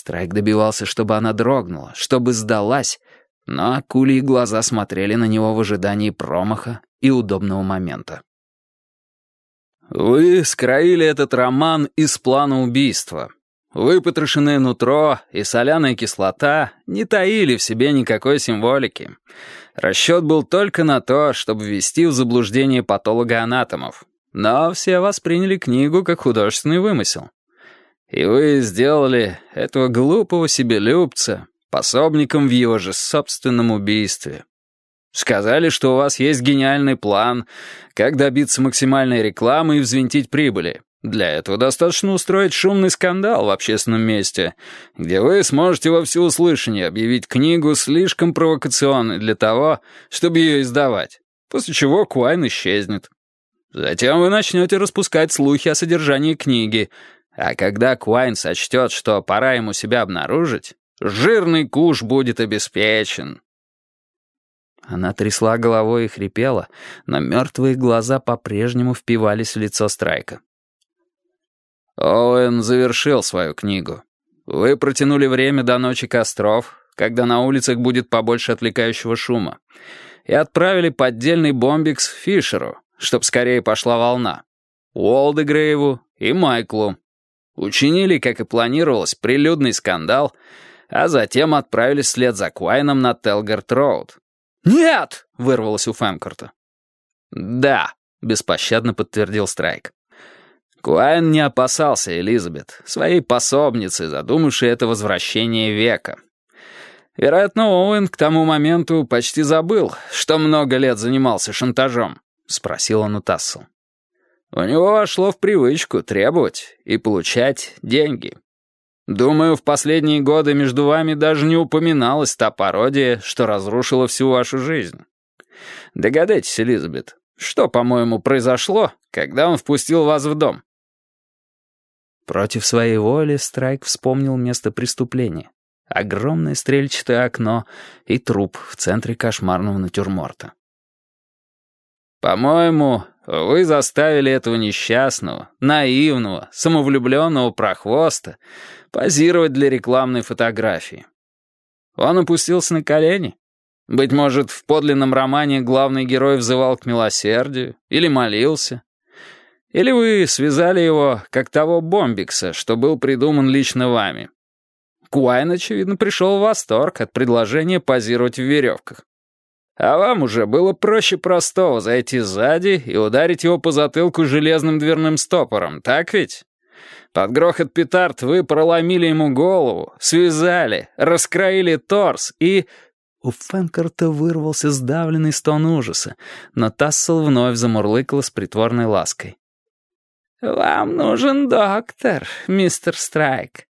Страйк добивался, чтобы она дрогнула, чтобы сдалась, но акульи глаза смотрели на него в ожидании промаха и удобного момента. «Вы скроили этот роман из плана убийства. Выпотрошенное нутро и соляная кислота не таили в себе никакой символики. Расчет был только на то, чтобы ввести в заблуждение патологоанатомов. Но все восприняли книгу как художественный вымысел. И вы сделали этого глупого себелюбца пособником в его же собственном убийстве. Сказали, что у вас есть гениальный план, как добиться максимальной рекламы и взвинтить прибыли. Для этого достаточно устроить шумный скандал в общественном месте, где вы сможете во всеуслышание объявить книгу слишком провокационной для того, чтобы ее издавать, после чего Куайн исчезнет. Затем вы начнете распускать слухи о содержании книги, а когда Куайн сочтет, что пора ему себя обнаружить, жирный куш будет обеспечен. Она трясла головой и хрипела, но мертвые глаза по-прежнему впивались в лицо Страйка. Оуэн завершил свою книгу. Вы протянули время до ночи костров, когда на улицах будет побольше отвлекающего шума, и отправили поддельный бомбикс Фишеру, чтоб скорее пошла волна, Уолдегрейву и Майклу, Учинили, как и планировалось, прилюдный скандал, а затем отправились вслед за Куайном на Телгард-Роуд. «Нет!» — вырвалось у Фэмкорта. «Да», — беспощадно подтвердил Страйк. Куайн не опасался Элизабет, своей пособницы, задумавшей это возвращение века. Вероятно, Оуэн к тому моменту почти забыл, что много лет занимался шантажом, — спросил он у Тассел. У него вошло в привычку требовать и получать деньги. Думаю, в последние годы между вами даже не упоминалась та пародия, что разрушила всю вашу жизнь. Догадайтесь, Элизабет, что, по-моему, произошло, когда он впустил вас в дом?» Против своей воли Страйк вспомнил место преступления. Огромное стрельчатое окно и труп в центре кошмарного натюрморта. «По-моему, вы заставили этого несчастного, наивного, самовлюбленного прохвоста позировать для рекламной фотографии. Он опустился на колени. Быть может, в подлинном романе главный герой взывал к милосердию или молился. Или вы связали его, как того Бомбикса, что был придуман лично вами. Куайн, очевидно, пришел в восторг от предложения позировать в веревках. А вам уже было проще простого зайти сзади и ударить его по затылку железным дверным стопором, так ведь? Под грохот петард вы проломили ему голову, связали, раскроили торс и... У Фэнкорта вырвался сдавленный стон ужаса, но Тассел вновь замурлыкала с притворной лаской. «Вам нужен доктор, мистер Страйк.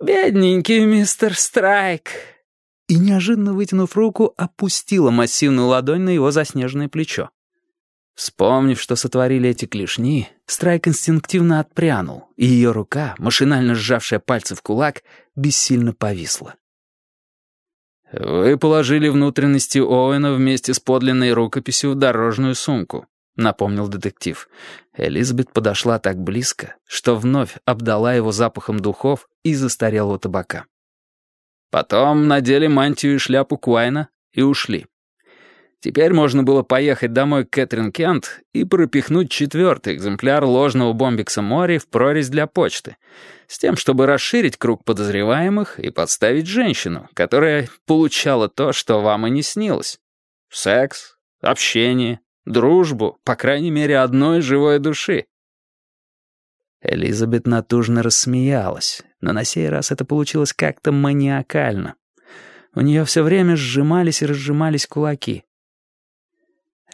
Бедненький мистер Страйк и, неожиданно вытянув руку, опустила массивную ладонь на его заснеженное плечо. Вспомнив, что сотворили эти клешни, Страйк инстинктивно отпрянул, и ее рука, машинально сжавшая пальцы в кулак, бессильно повисла. «Вы положили внутренности Оуэна вместе с подлинной рукописью в дорожную сумку», — напомнил детектив. Элизабет подошла так близко, что вновь обдала его запахом духов и застарелого табака. Потом надели мантию и шляпу Куайна и ушли. Теперь можно было поехать домой к Кэтрин Кент и пропихнуть четвертый экземпляр ложного бомбикса Мори в прорезь для почты, с тем, чтобы расширить круг подозреваемых и подставить женщину, которая получала то, что вам и не снилось. Секс, общение, дружбу, по крайней мере, одной живой души. Элизабет натужно рассмеялась, но на сей раз это получилось как-то маниакально. У нее все время сжимались и разжимались кулаки.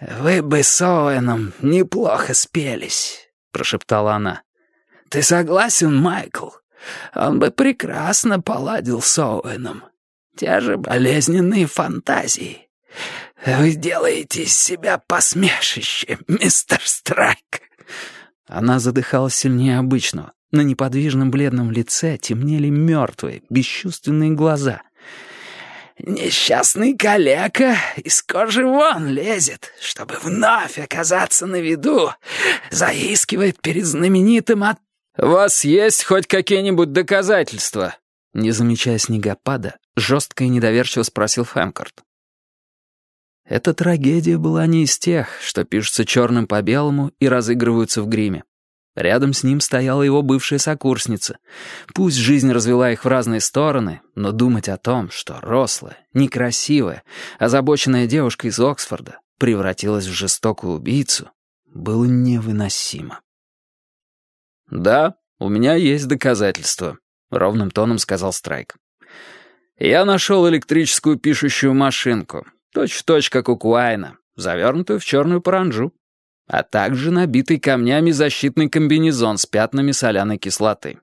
«Вы бы с Оуэном неплохо спелись», — прошептала она. «Ты согласен, Майкл? Он бы прекрасно поладил с Оуэном. Те же болезненные фантазии. Вы делаете из себя посмешище, мистер Страйк». Она задыхалась сильнее обычного. На неподвижном бледном лице темнели мертвые, бесчувственные глаза. «Несчастный калека из кожи вон лезет, чтобы вновь оказаться на виду, заискивает перед знаменитым от...» «У вас есть хоть какие-нибудь доказательства?» Не замечая снегопада, жестко и недоверчиво спросил Фэнкорт. Эта трагедия была не из тех, что пишутся черным по белому и разыгрываются в гриме. Рядом с ним стояла его бывшая сокурсница. Пусть жизнь развела их в разные стороны, но думать о том, что рослая, некрасивая, озабоченная девушка из Оксфорда превратилась в жестокую убийцу, было невыносимо. «Да, у меня есть доказательства», — ровным тоном сказал Страйк. «Я нашел электрическую пишущую машинку, точь-в-точь, точь, как у Куайна, завернутую в черную паранджу а также набитый камнями защитный комбинезон с пятнами соляной кислоты.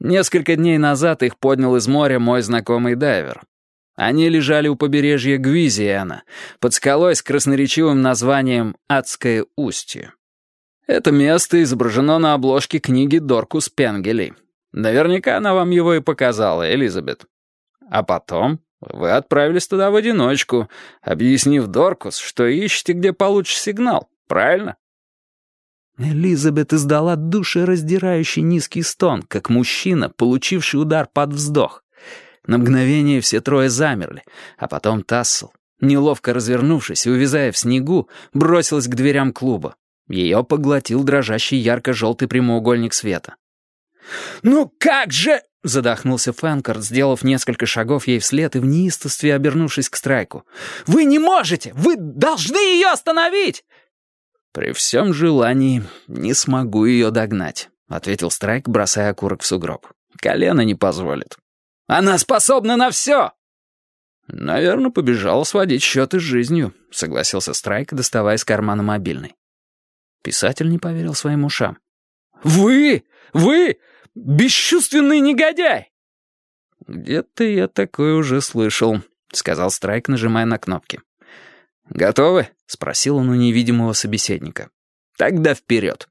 Несколько дней назад их поднял из моря мой знакомый дайвер. Они лежали у побережья Гвизиана, под скалой с красноречивым названием «Адское устье». Это место изображено на обложке книги Доркус Пенгели. Наверняка она вам его и показала, Элизабет. А потом вы отправились туда в одиночку, объяснив Доркус, что ищете, где получше сигнал. Правильно?» Элизабет издала душераздирающий низкий стон, как мужчина, получивший удар под вздох. На мгновение все трое замерли, а потом Тассел, неловко развернувшись и увязая в снегу, бросилась к дверям клуба. Ее поглотил дрожащий ярко-желтый прямоугольник света. «Ну как же...» — задохнулся Фэнкард, сделав несколько шагов ей вслед и в неистовстве обернувшись к Страйку. «Вы не можете! Вы должны ее остановить!» «При всем желании не смогу ее догнать», — ответил Страйк, бросая окурок в сугроб. «Колено не позволит». «Она способна на все!» «Наверное, побежала сводить счеты с жизнью», — согласился Страйк, доставая из кармана мобильный. Писатель не поверил своим ушам. «Вы! Вы! Бесчувственный негодяй!» «Где-то я такое уже слышал», — сказал Страйк, нажимая на кнопки. «Готовы?» — спросил он у невидимого собеседника. «Тогда вперед!»